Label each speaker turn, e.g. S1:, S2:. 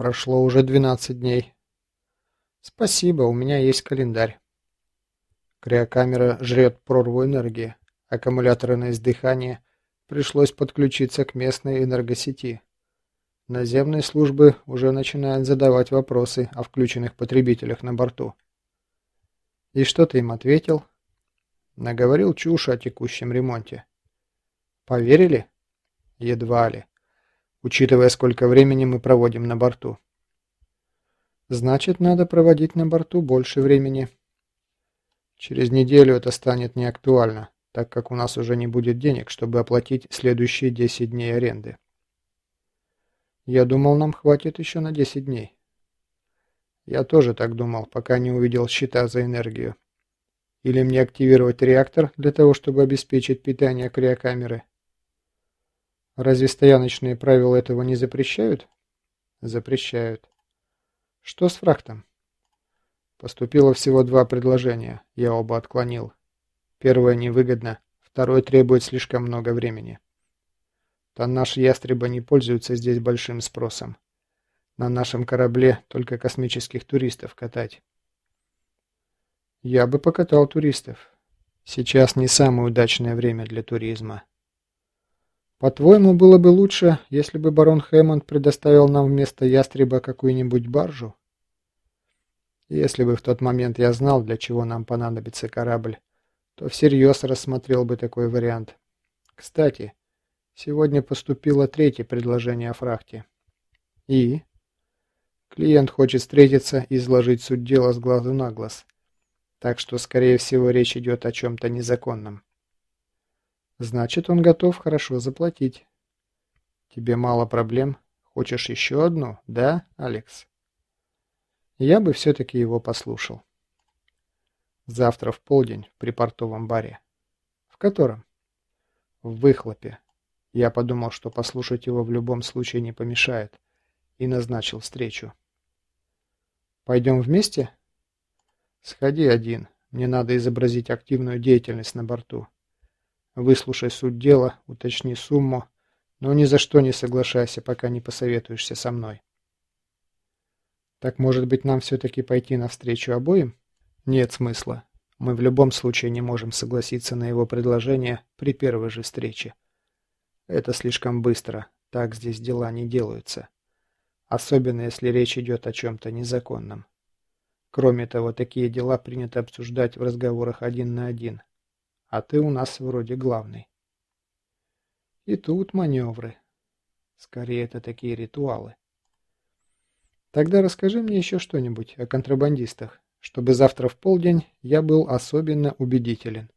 S1: Прошло уже 12 дней. Спасибо, у меня есть календарь. Криокамера жрет прорву энергии. Аккумуляторы на издыхание. Пришлось подключиться к местной энергосети. Наземные службы уже начинают задавать вопросы о включенных потребителях на борту. И что ты им ответил? Наговорил чушь о текущем ремонте. Поверили? Едва ли. Учитывая, сколько времени мы проводим на борту. Значит, надо проводить на борту больше времени. Через неделю это станет неактуально, так как у нас уже не будет денег, чтобы оплатить следующие 10 дней аренды. Я думал, нам хватит еще на 10 дней. Я тоже так думал, пока не увидел счета за энергию. Или мне активировать реактор для того, чтобы обеспечить питание криокамеры? Разве стояночные правила этого не запрещают? Запрещают. Что с фрахтом? Поступило всего два предложения, я оба отклонил. Первое невыгодно, второе требует слишком много времени. Тоннаж ястреба не пользуется здесь большим спросом. На нашем корабле только космических туристов катать. Я бы покатал туристов. Сейчас не самое удачное время для туризма. По-твоему, было бы лучше, если бы барон Хэммонд предоставил нам вместо ястреба какую-нибудь баржу? Если бы в тот момент я знал, для чего нам понадобится корабль, то всерьез рассмотрел бы такой вариант. Кстати, Сегодня поступило третье предложение о фрахте. И? Клиент хочет встретиться и изложить суть дела с глазу на глаз. Так что, скорее всего, речь идет о чем-то незаконном. Значит, он готов хорошо заплатить. Тебе мало проблем? Хочешь еще одну, да, Алекс? Я бы все-таки его послушал. Завтра в полдень при портовом баре. В котором? В выхлопе. Я подумал, что послушать его в любом случае не помешает, и назначил встречу. «Пойдем вместе?» «Сходи один. Мне надо изобразить активную деятельность на борту. Выслушай суть дела, уточни сумму, но ни за что не соглашайся, пока не посоветуешься со мной». «Так, может быть, нам все-таки пойти навстречу обоим?» «Нет смысла. Мы в любом случае не можем согласиться на его предложение при первой же встрече. Это слишком быстро. Так здесь дела не делаются. Особенно, если речь идет о чем-то незаконном. Кроме того, такие дела принято обсуждать в разговорах один на один. А ты у нас вроде главный. И тут маневры. Скорее, это такие ритуалы. Тогда расскажи мне еще что-нибудь о контрабандистах, чтобы завтра в полдень я был особенно убедителен.